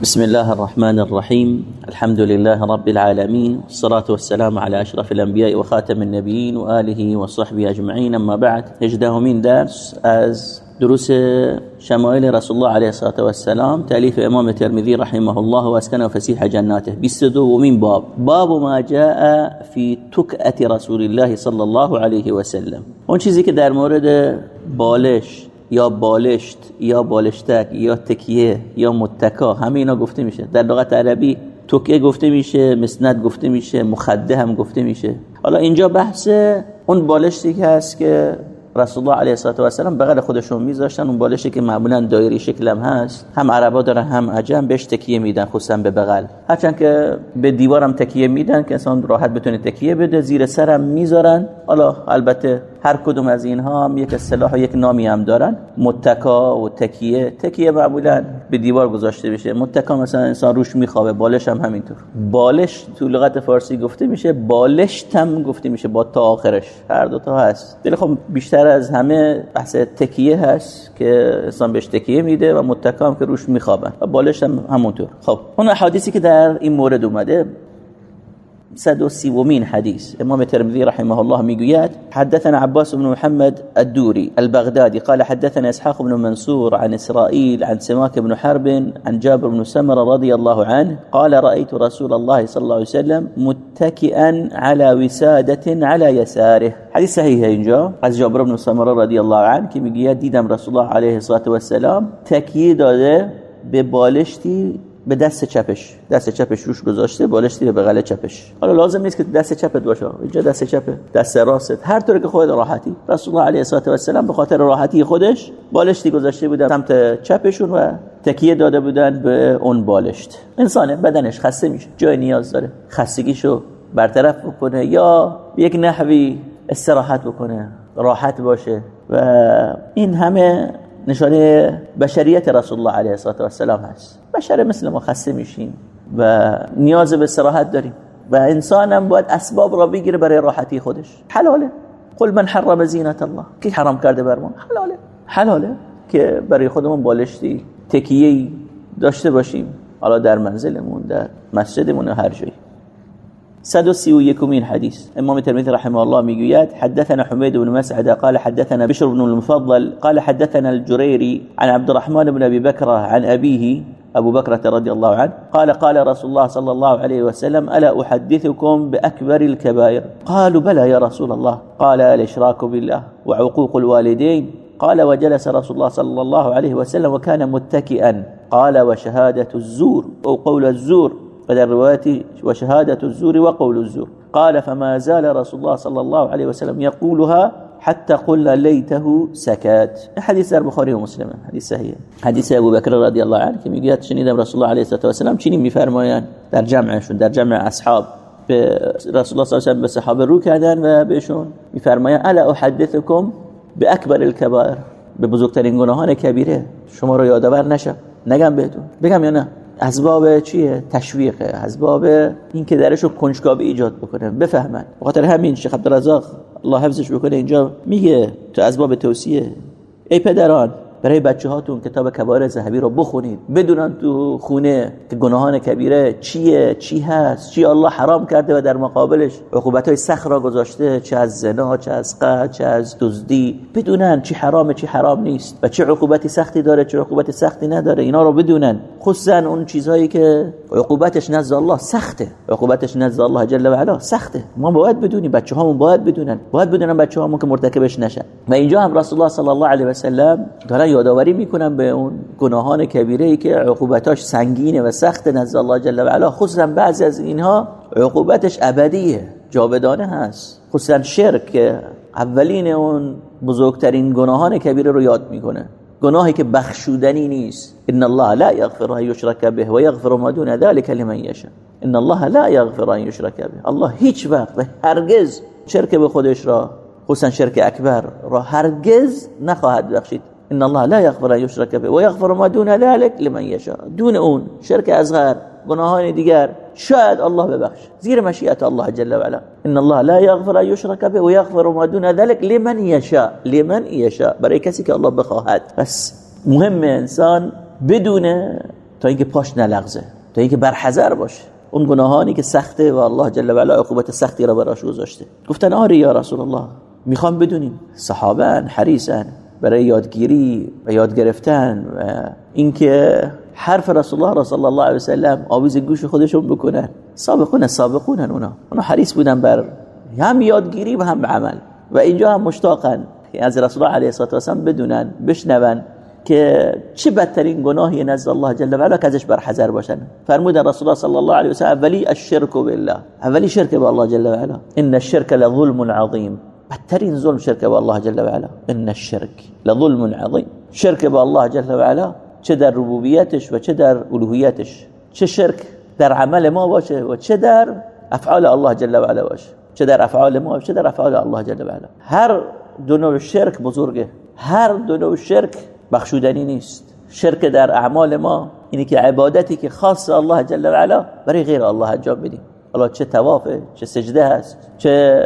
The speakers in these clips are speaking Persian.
بسم الله الرحمن الرحيم. الحمد لله رب العالمين. والصلاة والسلام على أشرف الأنبياء وخاتم النبيين وآله وصحبه أجمعين. أما بعد من درس از دروس شمائل رسول الله عليه الصلاة والسلام. تأليف إمام الترمذي رحمه الله وأسكنه فسيح جناته. بسدو من باب. باب ما جاء في تكأة رسول الله صلى الله عليه وسلم. اون چیزی مورد بالش یا بالشت یا بالشتک یا تکیه یا متکا همه اینا گفته میشه. در لغت عربی تکیه گفته میشه مسند گفته میشه مخده هم گفته میشه. حالا اینجا بحث اون بالشتی که هست که رسول الله علیه و السلام بغل خودشون میذاشتن اون بالشی که معمولا دایری شکل هم هست. هم عربا دارن هم عجم بهش تکیه میدن خصوصا به بغل. هرچند که به دیوارم تکیه میدن که انسان راحت بتونه تکیه بده زیر سرم می‌ذارن. حالا البته هر کدوم از اینها هم یک اصطلاح و یک نامی هم دارن. متکا و تکیه. تکیه معمولا به دیوار گذاشته میشه. متکا مثلا انسان روش میخوابه. بالش هم همینطور. بالش تو لغت فارسی گفته میشه. بالش تم گفته میشه. با تا آخرش. هر دو تا هست. دل خب بیشتر از همه بحث تکیه هست که انسان بهش تکیه میده و متکا هم که روش میخوابن. و بالش هم همونطور. خب اون احادیثی که در این مورد اومده صد ومين حديث. إمام الترمذي رحمه الله ميقويات حدثنا عباس بن محمد الدوري البغدادي. قال حدثنا إسحاق بن منصور عن إسرائيل عن سماك بن حرب عن جابر بن سمر رضي الله عنه. قال رأيت رسول الله صلى الله عليه وسلم متكئا على وسادة على يساره. حديث صحيح اینجا از جابر بن سمر رضي الله عنه که میگه دیدم رسول الله عليه الصلاة والسلام تکیه داده به بالشتی به دست چپش دست چپش روش گذاشته بالش به بغل چپش. حالا لازم نیست که دست چپت باشه. اینجا دست چپه دست راست. هر طوری که خود راحتی. رسول الله علیه و السلام به خاطر راحتی خودش بالشتی گذاشته بودن سمت چپشون و تکیه داده بودن به اون بالشت. انسان بدنش خسته میشه. جای نیاز داره. خستگیشو برطرف بکنه یا یک نحوی استراحت بکنه. راحت باشه. و این همه نشانه بشریت رسول الله علیه و السلام هست. بشر مثل ما خسته میشیم و نیاز به استراحت داریم و انسان هم باید اسباب را بگیره برای راحتی خودش. حلاله. قل من حرم زینت الله. کی حرام کرده بر ما؟ حلاله. حلاله که برای خودمون بالشتی تکیه داشته باشیم. حالا در منزلمون در مسجدمون هر جایی. سدسي ويكمين حديث. إمام الترمذي رحمه الله ميقيات حدثنا حميد بن مسعد قال حدثنا بشر بن المفضل قال حدثنا الجريري عن عبد الرحمن بن أبي بكر عن أبيه أبو بكرة رضي الله عنه قال قال رسول الله صلى الله عليه وسلم ألا أحدثكم بأكبر الكبائر؟ قالوا بلى يا رسول الله. قال الإشراك بالله وعقوق الوالدين. قال وجلس رسول الله صلى الله عليه وسلم وكان متكئا. قال وشهادة الزور. أو قول الزور. فدر رواية وشهادة الزور وقول الزور. قال فما زال رسول الله صلى الله عليه وسلم يقولها حتى قلنا ليته سكت حديث البخاري ومسلم. حديث صحيح. حديث ابو بكر رضي الله عنه که میگه شنیدم رسول الله عليه الصلاه والسلام چنین میفرمایند در جمعشون در جمع اصحاب به رسول الله صلی الله علیه و سلم به صحابه رو کردن و بهشون میفرمایند الا احدثكم باكبر الكبائر؟ به بزرگترین گناهان کبیره. شما رو یادآور نشم. نگم بهتون. بگم یا نه؟ اسباب چیه؟ تشویقه اسباب این که درشو کنجکاوی ایجاد بکنه. بفهمن. بخاطر همین شیخ عبدالرزاق الله حفظش بکنه اینجا میگه تو اسباب توصیه. ای پدران برای بچه هاتون کتاب کبار ذهبی رو بخونید. بدونن تو خونه که گناهان کبیره چیه چی هست چی الله حرام کرده و در مقابلش عقوبت های سخت را گذاشته چه از زنا چه از قتل چه از دزدی. بدونن چی حرامه چی حرام نیست و چه عقوبتی سختی داره چه عقوبت سختی نداره. اینا رو بدونن. خصوصا اون چیزهایی که عقوبتش نزد الله سخته. عقوبتش نزد الله جل و علا سخته. ما باید بدونیم بچه هامون باید بدونن. باید بدونن بچه هامون که مرتکبش نشن. و اینجا هم رسول الله صلی الله علیه و سلم داره یادآوری می‌کنن به اون گناهان کبیره ای که عقوبتاش سنگینه و سخت نزد الله جل و علا. خصوصا بعضی از اینها عقوبتش ابدیه جاودانه هست. خصوصا شرک که اولین اون بزرگترین گناهان کبیره رو یاد می‌کنه. گناهی که بخشودنی نیست. ان الله لا یغفر ان یشرک به و یغفر ما دون ذلك لمن یشاء ان الله لا یغفر ان یشرک به الله هیچ وقت هرگز شرک به خودش را خصوصا شرک اکبر را هرگز نخواهد بخشید. ان الله لا يغفر ان يشرك به ويغفر ما دون ذلك لمن يشاء. دون اون شرک اصغر گناهان دیگر شاید الله ببخش. زیر مشیت الله جل و علا ان الله لا يغفر ان يشرك به ويغفر ما دون ذلك لمن يشاء. لمن يشاء. برای کسی که الله بخواهد. پس مهم انسان بدون تا اینکه پاش نلغزه تا اینکه برحذر باشه. اون گناهانی که سخته و الله جل و علا عقوبت سختی را براش گذاشته. گفتن آری یا رسول الله می‌خوام بدونیم. صحابه حریصن. برای یادگیری و یاد گرفتن و اینکه حرف رسول الله صلی الله علیه و سلم آویز گوش خودشون بکنن. سابقون سابقونن اونا. اونا حریص بودن بر هم یادگیری و هم عمل. و اینجا هم مشتاقن. از رسول الله علیه و سلم بدونن بشنون که چه بدترین گناهی نزد الله جل و علا که ازش برحذر باشن. فرمودن رسول الله صلی الله علیه و سلم اولی الشرک بالله. اولی شرک به الله جل و علا ان الشرك لظلم عظیم. بدترین ظلم شرک به الله جل و علا ان الشرك لظلم عظیم شرک به الله جل و علا چه در ربوبیتش و چه در الوهیتش؟ چه شرک در عمل ما باشه و چه در افعال الله جل و علا باشه؟ چه در افعال ما چه در افعال الله جل و علا هر دو نوع شرک بزرگه. هر دو نوع شرک بخشودنی نیست. شرک در اعمال ما اینی که عبادتی که خاص الله جل و علا برای غیر الله انجام بدیم الله چه توافه چه سجده هست چه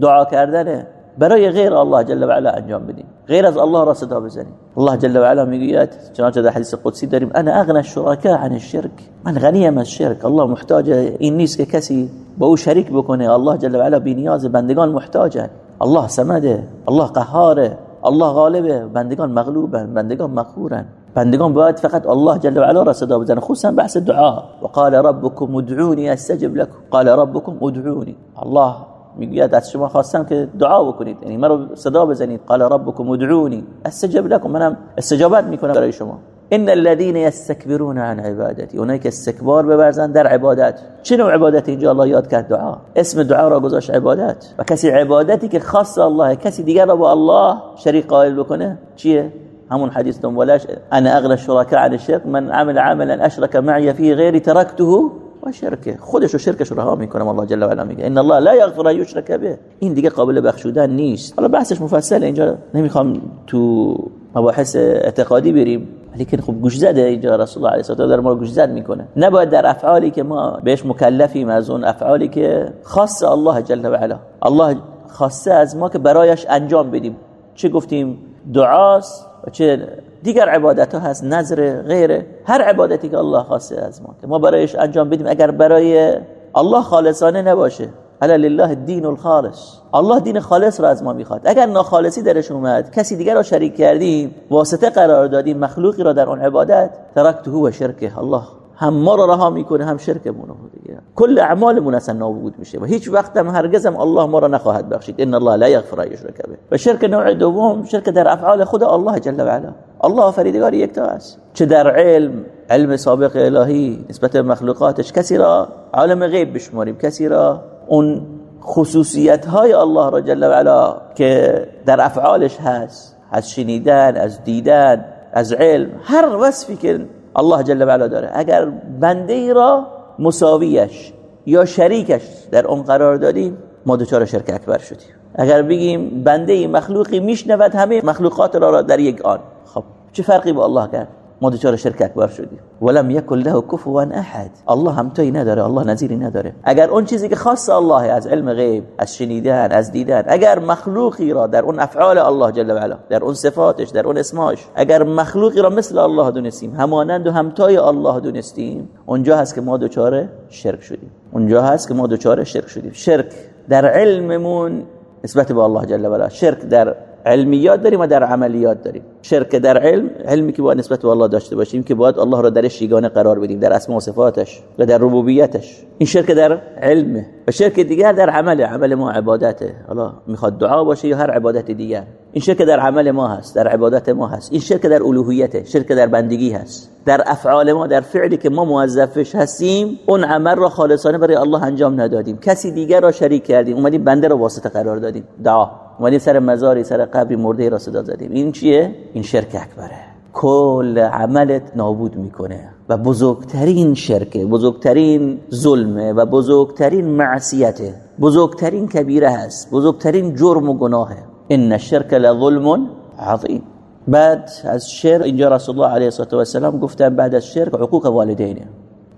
دعا کردنه. برای غیر الله جل و علا انجام بدیم. غیر از الله را صدا بزنیم. الله جل و علا می‌گوید چنانچه در حدیث قدسی داریم انا اغنى الشركاء عن الشرك من غنیم از شرک الله محتاج این نیست که کسی با او شریک بکنه. الله جل و علا بی نیاز بندگان محتاجن الله سمده الله قهاره الله غالبه بندگان مغلوبن بندگان مقهورن بندگان باید فقط الله جل و علا را صدا بزنن خصوصا بحث دعا. وقال ربكم ادعوني استجب لكم. قال ربكم ادعوني. الله میگوید از شما خواستم که دعا بکنید. یعنی مرا صدا بزنید. قال ربكم ادعوني استجب لكم منم استجابت میکنم برای شما. ان الذين يستكبرون عن عبادتي اونایی که استکبار ببرزن در عبادت. چه نوع عبادت اینجا الله یاد کرد؟ دعا. اسم دعا را گذاشت عبادت. و کسی عبادتی که خاص الله کسی دیگر را با الله شریک قائل بکنه چیه؟ همون حدیث دنبالش. أنا اغلى الشركاء عن الشرك من عمل عملا اشرك معي فيه غيري تركته و شرکه خودش و شرکش رها می‌کنه الله جل و علا میگه. ان الله لا یغفر یشرک به. این دیگه قابل بخشودن نیست. حالا بحثش مفصله اینجا نمی‌خوام تو مباحث اعتقادی بریم. لیکن خب گوش زده اینجا رسول الله علیه و در ما گوش زد می‌کنه. نباید در افعالی که ما بهش مکلفیم از اون افعالی که خاص الله جل و علا الله خاصه از ما که برایش انجام بدیم. چه گفتیم؟ دعاست و چه دیگر عبادت ها هست نظر غیره هر عبادتی که الله خواسته از ما که ما برایش انجام بدیم اگر برای الله خالصانه نباشه. الا لله الدین الخالص. الله دین خالص را از ما می‌خواد. اگر ناخالصی درش اومد کسی دیگر را شریک کردیم واسطه قرار دادیم مخلوقی را در اون عبادت ترکته و شرکه. الله. هم ما را رها می‌کنه هم شرکمون رو دیگه. کل اعمالمون اصلا نابود میشه و هیچ وقت هم هرگز هم الله ما را نخواهد بخشید. ان الله لا یغفر ان یشرک به. و شرک نوع دوم شرک در افعال خود الله جل و علا. الله فریدگار یکتا است. چه در علم علم سابق الهی نسبت مخلوقاتش کسی را عالم غیب بشماریم. کسی را اون خصوصیت های الله را جل و علا که در افعالش هست از شنیدن از دیدن از علم هر وصفی که الله جل و علا داره. اگر بنده ای را مساویش یا شریکش در اون قرار دادیم ما دوچار شرک اکبر شدیم. اگر بگیم بنده ای مخلوقی میشنود همه مخلوقات را, در یک آن. خب چه فرقی با الله کرد؟ ما دچار شرک اکبر شدیم. ولم یکن له کفوا احد. الله همتایی نداره الله نظیری نداره. اگر اون چیزی که خاص الله از علم غیب از شنیدن از دیدن اگر مخلوقی را در اون افعال الله جل و علا در اون صفاتش در اون اسماش اگر مخلوقی را مثل الله دونستیم همانند و همتای الله دونستیم اونجا هست که ما دچار شرک شدیم. اونجا هست که ما دچار شرک شدیم. شرک در علممون نسبت به الله جل و علا. شرک در علمیات داریم و در عملیات داریم. شرک در علم علمی که باید نسبت به الله داشته باشیم که باید الله را درش یگانه قرار بدیم در اسماء و صفاتش و در ربوبیتش. این شرک در علمه و شرک دیگر در عمل عمل ما عبادته. الله می‌خواد دعا باشه یا هر عبادت دیگر. این شرک در عمل ما هست در عبادت ما هست. این شرک در الوهیته شرک در بندگی هست. در افعال ما در فعلی که ما موظفش هستیم اون عمل را خالصانه برای الله انجام ندادیم. کسی دیگر را شریک کردیم. اومدیم بنده را واسطه قرار دادیم. دعا. اومدیم سر مزاری سر قبری مرده را صدا زدیم. این چیه؟ این شرک اکبره. کل عملت نابود می‌کنه و بزرگترین شرکه بزرگترین ظلمه و بزرگترین معصیته بزرگترین کبیره هست بزرگترین جرم و گناهه. ان الشرك لظلم عظیم. بعد از شرک اینجا رسول الله علیه و السلام گفتن بعد از شرک عقوق والدینه.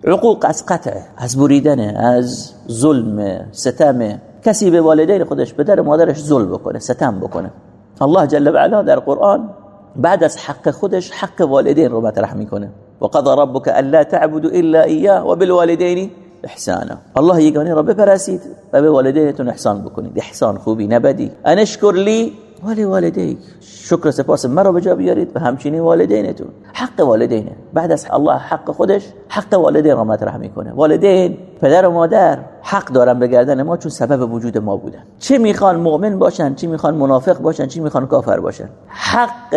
عقوق از قطع از بریدن از ظلم ستم کسی به والدین خودش به در مادرش ظلم بکنه ستم بکنه. الله جل و در قرآن بعد از حق خودش حق والدین رو مطرح می‌کنه. و قضا ربک الا تعبدوا الا اياه و بالوالدین احسانا الله یگانه را بپرسید و به والدینتون احسان بکنید. احسان خوبی نبدی. انشکر لی ولی والدیک شکر سپاس مرا به جا بیارید و همچنین والدینتون. حق والدینه. بعد از الله حق خودش حق والدین را مطرح می‌کنه. والدین پدر و مادر حق دارن به گردن ما چون سبب وجود ما بودن. چه می‌خوان مؤمن باشن چی می‌خوان منافق باشن چی می‌خوان کافر باشن؟ حق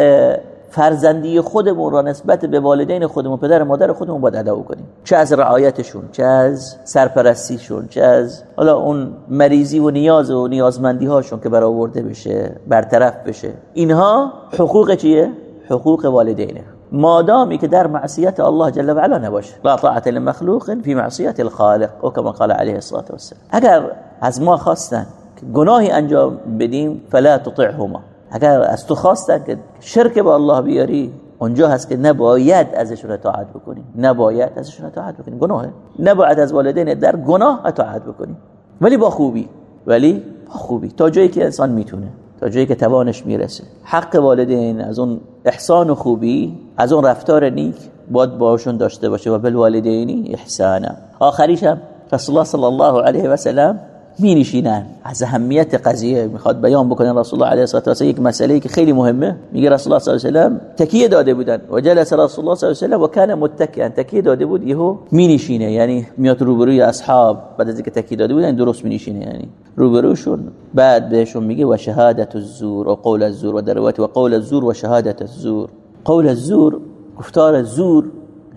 فرزندی خودمون را نسبت به والدین خودمون پدر و مادر خودمون باید ادا کنیم چه از رعایتشون چه از سرپرستیشون چه از حالا اون مریضی و نیاز و نیازمندی هاشون که برآورده بشه برطرف بشه. اینها حقوق چیه؟ حقوق والدینه. مادامی که در معصیت الله جل و علا نباشه. لا طاعت لمخلوق فی معصیت الخالق او کما قال علیه الصلاه والسلام. اگر از ما خواستن گناهی انجام بدیم فلا تطعهما. اگر از تو خواستن که شرک با الله بیاری اونجا هست که نباید ازشون اطاعت بکنی. نباید ازشون اطاعت بکنی. گناهه نباید از والدین در گناه اطاعت بکنی. ولی با خوبی. ولی با خوبی. تا جایی که انسان می‌تونه. تا جایی که توانش می‌رسه. حق والدین از اون احسان و خوبی از اون رفتار نیک باید باشون داشته باشه. و بالوالدینی احسانا. آخریش هم رسول الله صلی الله علیه و سلم می نشینن از اهمیت قضیه می‌خواد بیان بکنه رسول الله علیه و یک مسئله که خیلی مهمه. میگه رسول الله صلی الله علیه و سلم تکیه داده بودن. و جلس رسول الله صلی الله علیه و سلم و کان متکئا. تکیه داده بود یهو می نشینه یعنی میاد روبروی اصحاب. بعد از اینکه تکیه داده بودن درست می نشینه یعنی روبروشون بعد بهشون میگه و شهادت الزور و قول الزور و در و قول الزور و شهادت الزور. قول الزور گفتار زور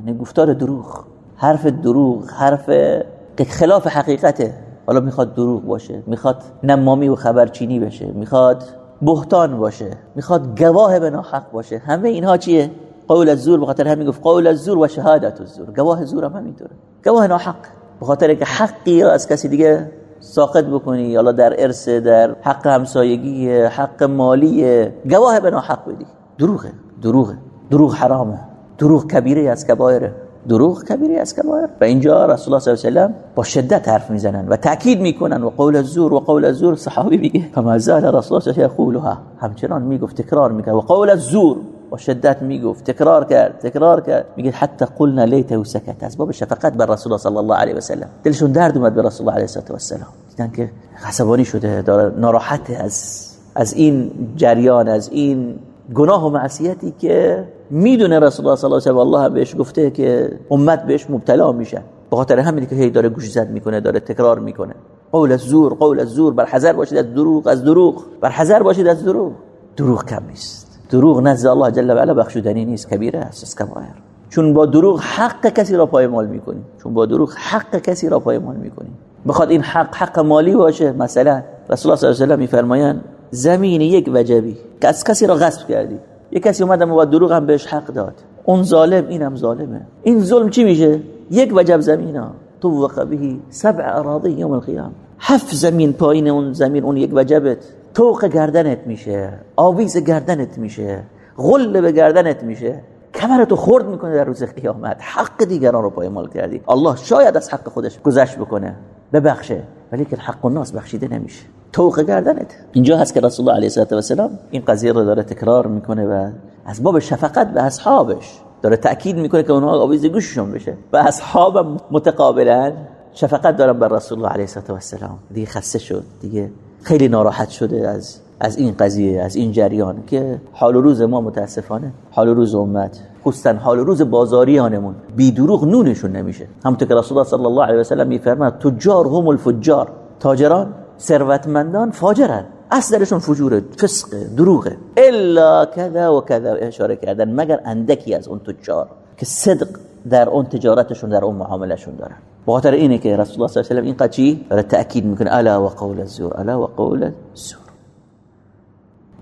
یعنی گفتار دروغ. حرف دروغ حرف خلاف حقیقته. حالا می‌خواد دروغ باشه می‌خواد نمامی و خبرچینی بشه می‌خواد بهتان باشه می‌خواد گواه به ناحق باشه. همه اینها چیه؟ قول الزور بخاطر همین گفت قول الزور و شهادت الزور. گواه زور هم همینطوره. گواه ناحق. بخاطر که حقی را از کسی دیگه ساقط بکنی یا در ارث در حق همسایگی حق مالی. گواه به ناحق بدی دروغه دروغه. دروغ حرامه. دروغ کبیره از کبایره. دروغ کبیری از کبایر و اینجا رسول الله صلی الله علیه و با شدت حرف می‌زنن و تاکید می‌کنن. و قول الزور و قول الزور صحابی میگه. فما زال رسول الله صلی یقولها همچنان می‌گفت تکرار می‌کرد. و قول الزور با شدت می‌گفت. تکرار کرد تکرار کرد. میگه حتی قلنا لیته سکت. از باب شفقت بر رسول الله صلی الله علیه و سلم. دلشون درد اومد به رسول الله علیه و سلم دیدن که عصبانی شده داره ناراحت از از این جریان از این گناه و معصیتی که می‌دونه رسول الله صلی الله علیه و الله بهش گفته که امت بهش مبتلا میشه. به خاطر همینی که هی داره گوش زد می‌کنه داره تکرار می‌کنه. قول از زور قول از زور بر حذر باشید از دروغ از دروغ. بر حذر باشید از دروغ. دروغ کم نیست. دروغ نزد الله جل و علا بخشودنی نیست کبیره است از کبایر چون با دروغ حق کسی را پایمال می‌کنی چون با دروغ حق کسی را پایمال می‌کنی بخواد این حق حق مالی باشه مثلا رسول الله صلی الله علیه و میفرمایند زمین یک وجبی. که از کسی را غصب کردی. یک کسی اومد و دروغ هم بهش حق داد. اون ظالم اینم ظالمه. این ظلم چی میشه؟ یک وجب زمینا. طوق به سبع اراضی یوم القیام هفت زمین پایین اون زمین اون یک وجبت. توق گردنت میشه. آویز گردنت میشه. غل به گردنت میشه. کمرتو خرد می‌کنه در روز قیامت. حق دیگران رو پایمال کردی. الله شاید از حق خودش گذشت بکنه. ببخشه ولی که حق الناس بخشیده نمیشه. توق گردنت اینجا هست که رسول الله علیه و سلام این قضیه رو داره تکرار می‌کنه و از باب شفقت به اصحابش داره تاکید می‌کنه که اونها آویز گوششون بشه. و اصحاب متقابلا شفقت دارن بر رسول الله علیه و سلام دیگه خسته شد. دیگه خیلی ناراحت شده از از این قضیه از این جریان که حال و روز ما متاسفانه حال و روز امت خصوصا حال و روز بازاریانمون بی دروغ نونشون نمیشه. همونطور که رسول الله صلی الله علیه و سلم میفرماد تجار هم الفجار. تاجران ثروتمندان فاجرن. اصلشون فجور فسق دروغه الا کذا و کذا اشاره کردن مگر اندکی از اون تجار که صدق در اون تجارتشون در اون معاملشون دارن. بخاطر اینه که رسول الله صلی الله علیه و این قچی داره تاکید می‌کنه. الا و قول الزور الا و قول الزور.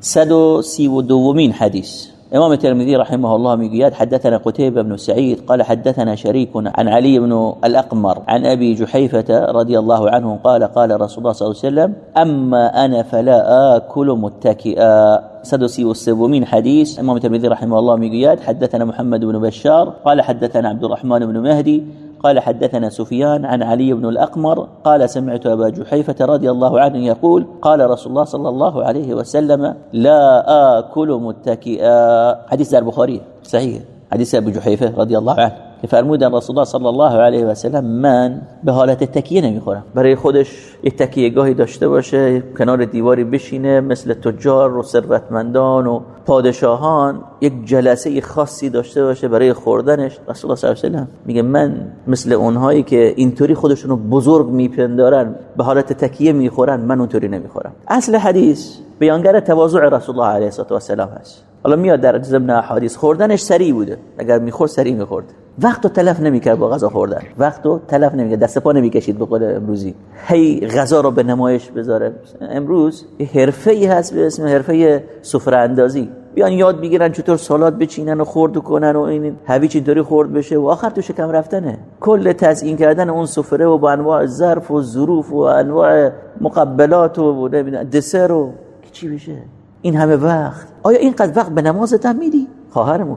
132 حدیث. إمام الترمذي رحمه الله ميقياد حدثنا قتيبة بن سعيد قال حدثنا شريك عن علي بن الأقمر عن أبي جحيفة رضي الله عنه قال قال رسول الله صلى الله عليه وسلم أما أنا فلا آكل متكئا. سدسي والسبومين حديث إمام الترمذي رحمه الله ميقياد حدثنا محمد بن بشار قال حدثنا عبد الرحمن بن مهدي قال حدثنا سفيان عن علي بن الأقمر قال سمعت أبا جحيفة رضي الله عنه يقول قال رسول الله صلى الله عليه وسلم لا آكل متكئا. حديث در بخاري صحيح. حدیث أبو جحیفه رضی الله عنه. که فرمودن رسول الله صلی الله علیه و سلم من به حالت تکیه نمی‌خورم. برای خودش یک تکیه گاهی داشته باشه کنار دیواری بشینه مثل تجار و ثروتمندان و پادشاهان یک جلسه خاصی داشته باشه برای خوردنش. رسول الله صلی الله علیه و سلم میگه من مثل اونهایی که اینطوری خودشونو بزرگ میپندارن به حالت تکیه می‌خورن من اونطوری نمی‌خورم. اصل حدیث بیانگر تواضع رسول الله علیه و سلم هست. حالا میاد در ضمن احادیث خوردنش سریع بوده. اگر می‌خورد سریع می‌خورد. وقت رو تلف نمی‌کرد با غذا خوردن. وقت رو تلف نمی‌کرد دست پا نمی‌کشید به قول امروزی. هی غذا رو به نمایش بذاره. امروز یه حرفه ای هست به اسم حرفه سفره اندازی بیان یاد بگیرن چطور سالاد بچینن و خورد کنن و این هویج اینطوری خورد بشه و آخر تو شکم رفتنه. کل تزیین کردن اون سفره و با انواع ظرف و ظروف و انواع مقبلات و دسر و چی بشه این همه وقت. آیا اینقدر وقت به نمازت هم میدی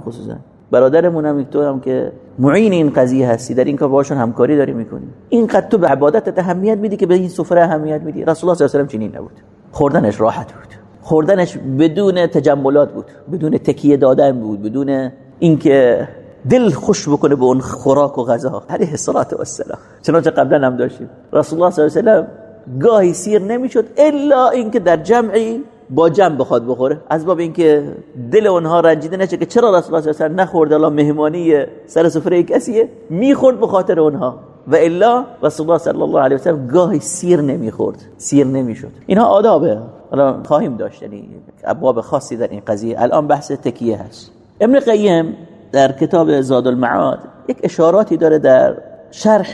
خصوصا. برادرمون هم تو هم که معین این قضیه هستی در این کار باشون همکاری داری می‌کنی. اینقدر تو به عبادت اهمیت میدی که به این سفره اهمیت میدی. رسول الله صلی الله علیه و چنین نبود. خوردنش راحت بود. خوردنش بدون تجملات بود. بدون تکیه دادن بود. بدون اینکه دل خوش بکنه به اون خوراک و غذا. علیه الصلاه و السلام چنانچه قبلا هم داشتیم. رسول الله صلی الله علیه و گاهی سیر نمی‌شد الا اینکه در جمعی با جمع بخواد بخوره. از باب اینکه دل اونها رنجیده نشه که چرا رسول الله صلی نخورد الله مهمانی سر سفره کسیه. می‌خورد به خاطر اونها. و الا رسول الله صلی الله علیه و سلم گاهی سیر نمی‌خورد. سیر نمی‌شد. اینها آدابه. حالا خواهیم داشت. یعنی ابواب خاصی در این قضیه. الان بحث تکیه هست. ابن قیم در کتاب زاد المعاد یک اشاراتی داره در شرح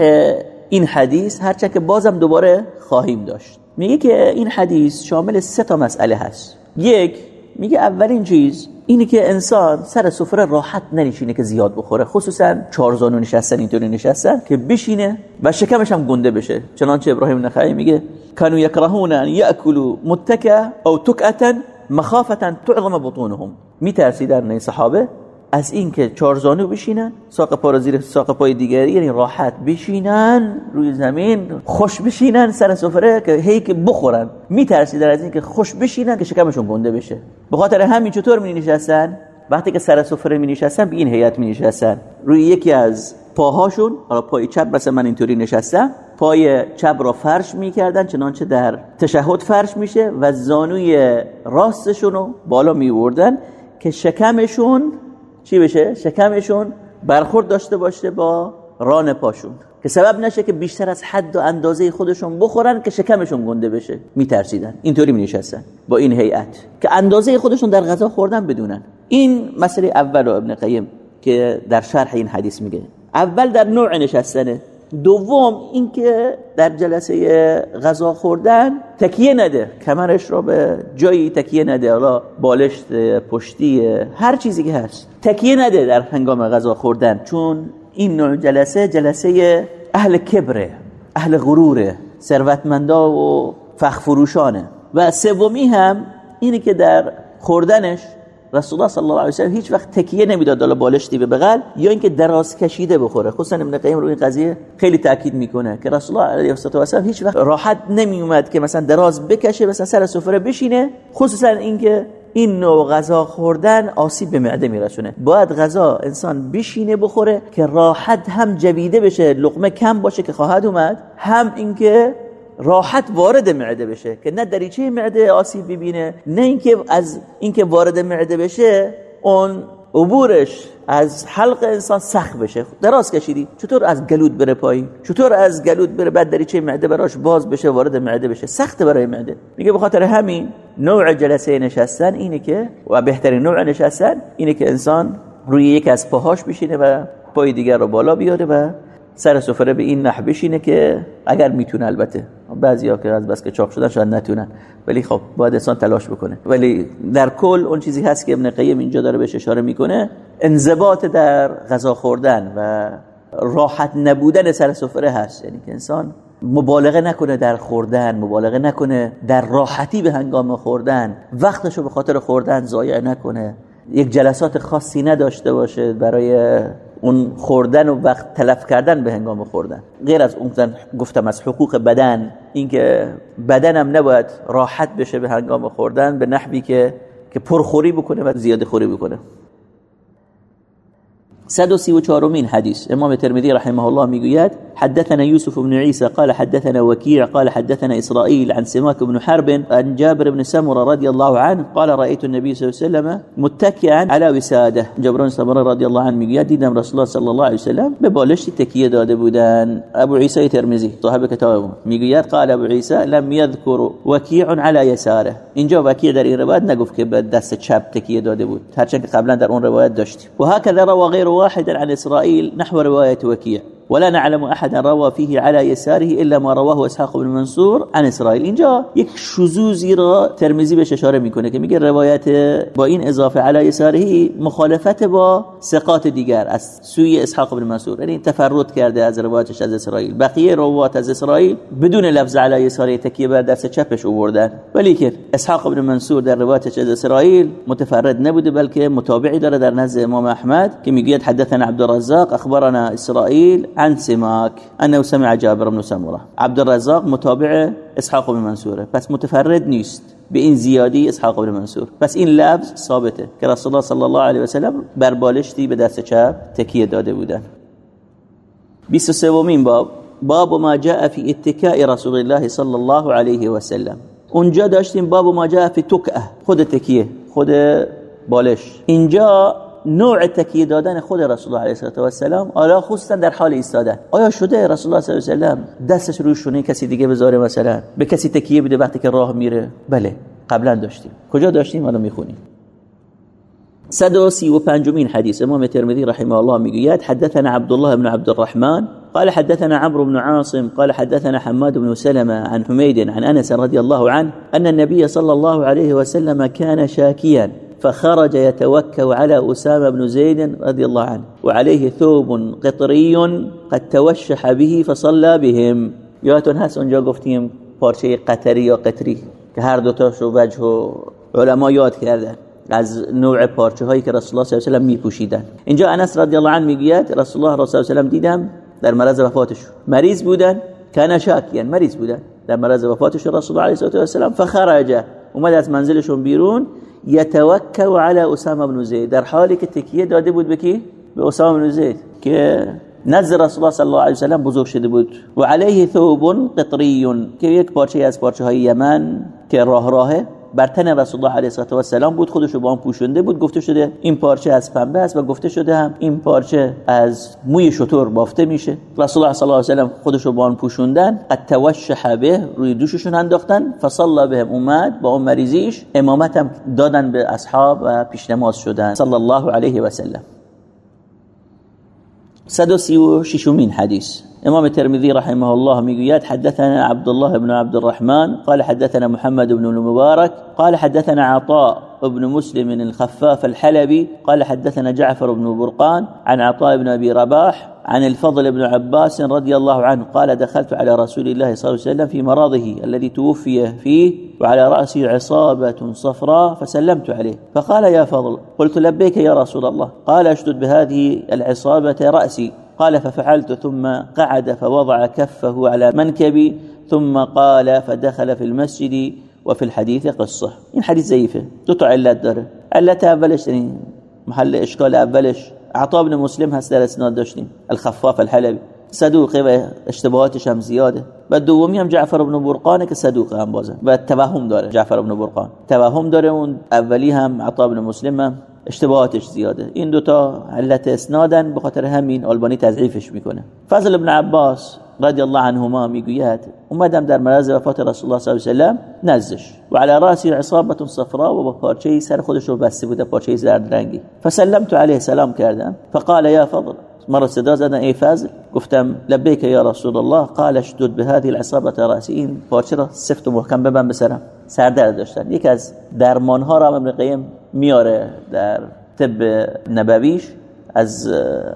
این حدیث. هرچند که بازم دوباره خواهیم داشت. میگه که این حدیث شامل سه تا مسئله هست. یک میگه اولین چیز اینی که انسان سر سفره راحت ننشینه که زیاد بخوره. خصوصا چارزانو نشستن اینطوری نشستن که بشینه و شکمش هم گنده بشه. چنانچه ابراهیم نخعی میگه کانو یکرهون ان یاکلوا متکا او تکعتا مخافتا تعظم بطونهم. میترسیدن این صحابه از اینکه چهار زانو بشینن ساق پا رو زیر ساق پای دیگری یعنی راحت بشینن روی زمین خوش بشینن سر سفره که هی که بخورن. میترسیدن از اینکه خوش بشینن که شکمشون گنده بشه. به خاطر همین چطور می نشستن وقتی که سر سفره می نشستن به این هیئت می نشستن روی یکی از پاهاشون حالا پای چپ مثلا من اینطوری نشستم پای چپ را فرش می‌کردن چنانچه در تشهد فرش میشه و زانوی راستشون رو بالا میوردن که شکمشون چی بشه؟ شکمشون برخورد داشته باشه با ران پاشون. که سبب نشه که بیشتر از حد و اندازه خودشون بخورن که شکمشون گنده بشه. میترسیدن. اینطوری می نشستن با این هیئت. که اندازه خودشون در غذا خوردن بدونن. این مسئله اول ابن قیم که در شرح این حدیث میگه. اول در نوع نشستنه. دوم اینکه در جلسه غذا خوردن تکیه نده کمرش رو به جایی تکیه نده حالا بالشت پشتی هر چیزی که هست تکیه نده در هنگام غذا خوردن. چون این نوع جلسه جلسه اهل کبره اهل غروره ثروتمندا و فخفروشانه و سومی هم اینه که در خوردنش رسول الله صلی الله علیه و سلم هیچ وقت تکیه نمی‌داد بالا بالشتی به بغل یا اینکه دراز کشیده بخوره. خصوصا ابن قیم روی این قضیه خیلی تاکید می‌کنه که رسول الله علیه و سلم هیچ وقت راحت نمی اومد که مثلا دراز بکشه مثلا سر سفره بشینه خصوصا اینکه این نوع غذا خوردن آسیب به معده میرسونه. باید غذا انسان بشینه بخوره که راحت هم جویده بشه لقمه کم باشه که خواهد اومد هم اینکه راحت وارد معده بشه که نه دریچه معده آسیب ببینه نه اینکه از اینکه وارد معده بشه اون عبورش از حلق انسان سخت بشه. دراز کشیدی چطور از گلود بره پایین؟ چطور از گلود بره بعد دریچه معده براش باز بشه وارد معده بشه؟ سخت برای معده. میگه به خاطر همین نوع جلسه نشستن اینه که و بهترین نوع نشستن اینه که انسان روی یک از پاهاش بشینه و پای دیگر رو بالا بیاره و سر سفره به این نحو بشینه که اگر می‌تونه البته بعضیا که از بس که چاق شدن شاید نتونن. ولی خب باید انسان تلاش بکنه. ولی در کل اون چیزی هست که ابن قیم اینجا داره بهش اشاره می‌کنه انضباط در غذا خوردن و راحت نبودن سر سفره هست. یعنی که انسان مبالغه نکنه در خوردن مبالغه نکنه در راحتی به هنگام خوردن. وقتشو به خاطر خوردن ضایع نکنه. یک جلسات خاصی نداشته باشه برای اون خوردن و وقت تلف کردن به هنگام خوردن. غیر از اون گفتم از حقوق بدن اینکه بدنم نباید راحت بشه به هنگام خوردن به نحوی که که پرخوری بکنه و زیاده خوری بکنه. 134 مين حديث امام الترمذي رحمه الله میگوید حدثنا يوسف بن عيسى قال حدثنا وكيع قال حدثنا إسرائيل عن سماك بن حرب عن جابر بن سمرة رضي الله عنه قال رأيت النبي صلى الله عليه وسلم متكئا على وسادة. جابر بن سمرة رضي الله عنه میگوید دیدم رسول الله صلى الله عليه وسلم به بالشتی تکیه داده بودن. ابو عيسى ترمذي صاحب کتاب میگوید قال ابو عيسى لم يذكر وكيع على يساره اینجا وكيع در این روایت نگفت که به دست چپ تکیه داده بود هرچند قبلا در اون روایت داشتیم. و هكذا روى غير واحدا عن إسرائيل نحو رواية وكيع. ولا نعلم احدا روى فيه على يساره الا ما رواه اسحاق بن منصور عن اسرائيل اینجا یک شذوذی را ترمذی بهش اشاره می‌کنه که میگه روایت با این اضافه علی یساره مخالفت با ثقات دیگر از سوی اسحاق بن منصور. یعنی تفرد کرده از روایتش از اسرائیل بقیه روایت از اسرائیل بدون لفظ علی یساره تکیه بر دست چپش آوردن. ولی که اسحاق بن منصور در روایتش از اسرائیل متفرد نبوده بلکه متابعی داره در نزد امام احمد که میگه حدثنا عبد الرزاق اخبرنا اسرائیل عن سماك انه سمع جابر بن سمره عبد الرزاق متابع اسحاق بن منصوره. پس متفرد نیست. به این زیادی اسحاق بن منصور. پس این لفظ ثابته که رسول الله صلی الله علیه و سلم بر بالشتی به دست چپ تکیه داده بودن. 23 باب. باب ما جاء في اتكاء رسول الله صلی الله علیه و سلم. اونجا داشتیم باب ما جاء في تکئه خود تکیه خود بالش. اینجا نوع تکیه دادن خود رسول الله علیه و سلام حالا خصوصا در حال ایستادن. آیا شده رسول الله صلی الله علیه و سلم دستش روی شونه کسی دیگه بذاره مثلا؟ به کسی تکیه بده وقتی که راه میره؟ بله قبلا داشتیم. کجا داشتیم؟ حالا می‌خونیم. 135 مين حديث امام الترمذي رحمه الله می‌گوید حدثنا عبد الله بن عبد الرحمن قال حدثنا عمرو بن عاصم قال حدثنا حماد بن سلمة عن حميد عن انس رضي الله عنه ان النبي صلى الله عليه وسلم كان شاكيا. فخرج يتوكل على أسامة بن زيد رضي الله عنه وعليه ثوب قطري قد توشح به فصلى بهم. یادتون هست اونجا گفتیم پارچه قطری یا قطری که هر دوتاشو وجه و علما یاد کردن از نوع پارچه هایی که رسول الله صلی الله علیه و می پوشیدن اینجا انس رضی الله عنه می‌گوید رسول الله صلی الله علیه و دیدم در مرض وفاتش. مریض بودن؟ کان شاکیان مریض بودن. در مرض وفاتش رسول الله علیه و سلم فخرج. اومد از منزلشون بیرون. یتوکل علی اسامه بن زید در حالی که تکیه داده بود به کی؟ به اسامه بن زید که نزد رسول الله صلی الله علیه و سلم بزرگ شده بود. و علیه ثوب قطری که یک پارچه از پارچه های یمن که راه راهه. بر تن رسول الله علیه و سلام بود خودش رو با هم پوشونده بود. گفته شده این پارچه از پنبه است و گفته شده هم این پارچه از موی شطور بافته میشه. رسول الله صلی الله علیه و سلم خودش رو با هم پوشوندن. قد به روی دوششون انداختن. فصلى بهم اومد با اون مریضیش امامت هم دادن به اصحاب و پیشنماز شدن. صلی الله علیه و سلم. 136 حديث. إمام الترمذي رحمه الله ميقيات حدثنا عبد الله بن عبد الرحمن قال حدثنا محمد بن المبارك قال حدثنا عطاء بن مسلم الخفاف الحلبي قال حدثنا جعفر بن برقان عن عطاء بن أبي رباح عن الفضل بن عباس رضي الله عنه قال دخلت على رسول الله صلى الله عليه وسلم في مرضه الذي توفي فيه وعلى رأسه عصابة صفراء فسلمت عليه. فقال يا فضل. قلت لبيك يا رسول الله. قال أشدد بهذه العصابة رأسي. قال ففعلت ثم قعد فوضع كفه على منكبي ثم قال فدخل في المسجد وفي الحديث قصة. این حديث ضعیفه دو تا علت داره علت اولش محل اشکال اولش عطا بن مسلم هست در اسناد داشتیم. الخفاف الحلبی. صدوقه و اشتباهاتش هم زیاده. و دومی هم جعفر بن برقانه که صدوقه هم بازه. و توهم داره جعفر بن برقان. توهم داره اون اولی هم عطا بن مسلم هم اشتباهاتش زیاده. این دوتا علت اسنادن به خاطر همین آلبانی تضعیفش می‌کنه. فضل ابن عباس رضی الله عنهما می‌گوید اومدم در مرز وفات رسول الله صلی الله علیه و نزدش و علی راسی عصابه صفراء و با پارچه سر خودش رو بسته بوده پارچه زرد رنگی. فسلمت علیه سلام کردم. فقال یا فضل. مرة صدا زدن ای فضل. گفتم لبیک یا رسول الله. قال اشدد به هذه العصابه راسی این پارچه را سفت و محکم ببن بسرم سردرد داشتن. یک از درمان ها را ابن قیم میاره در طب نبویش. از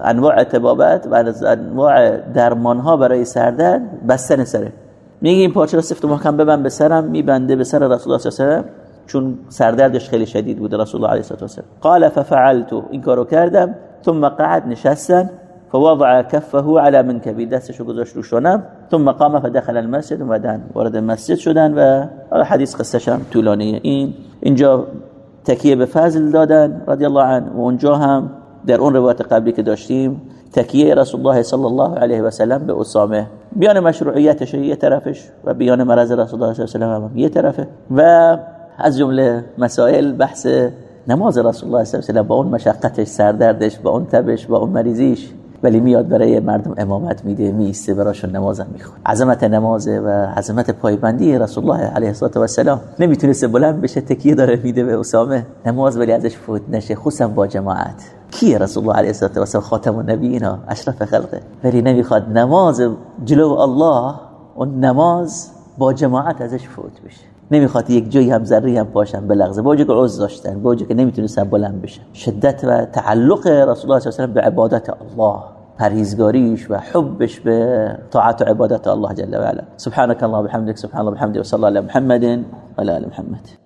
انواع تبابت و از انواع درمان ها برای سردرد بستن سره. میگه این پارچه را سفت و محکم ببن به سرم میبنده به سر رسول الله صلی الله علیه و چون سردردش خیلی شدید بود رسول الله علیه و سلم. قال ففعلت این کارو کردم ثم قعد نشستن فوضع كفه على منكبي دستشو گذاشت رو شونم ثم قام فدخل المسجد و بعدن وارد مسجد شدن و حدیث قصهش هم طولانیه. این اینجا تکیه به فضل دادن رضی الله عنه و اونجا هم در اون روایت قبلی که داشتیم تکیه رسول الله صلی الله علیه و سلم به اسامه. بیان مشروعیتش یه طرفش و بیان مرض رسول الله صلی الله علیه و سلم یه طرفه. و از جمله مسائل بحث نماز رسول الله صلی الله علیه و با اون مشقتش سردردش با اون تبش با اون مریضیش. ولی میاد برای مردم امامت میده میسته براشون نمازم می‌خواد عظمت نماز و عظمت پایبندی رسول الله علیه و سلام نمی‌تونسته بلند بشه تکیه داره میده به اسامه. نماز ولی ازش فوت نشه خصوصا با جماعت. کیه رسول الله علیه و سلام خاتم النبیین اشرف خلقه. ولی نمی‌خواد نماز جلو الله و نماز با جماعت ازش فوت بشه. نمی‌خواد یک جایی هم ذره هم پاشن به لحظه با که عوض داشتن با که نمی‌تونستن بلند بشن. شدت و تعلق رسول الله صلی الله علیه و به عبادت الله. پرهیزگاریش و حبش به طاعت و عبادت الله جل و علا سبحانك الله وبحمدك سبحان الله وبحمده وصلى الله على محمد وعلى آل محمد.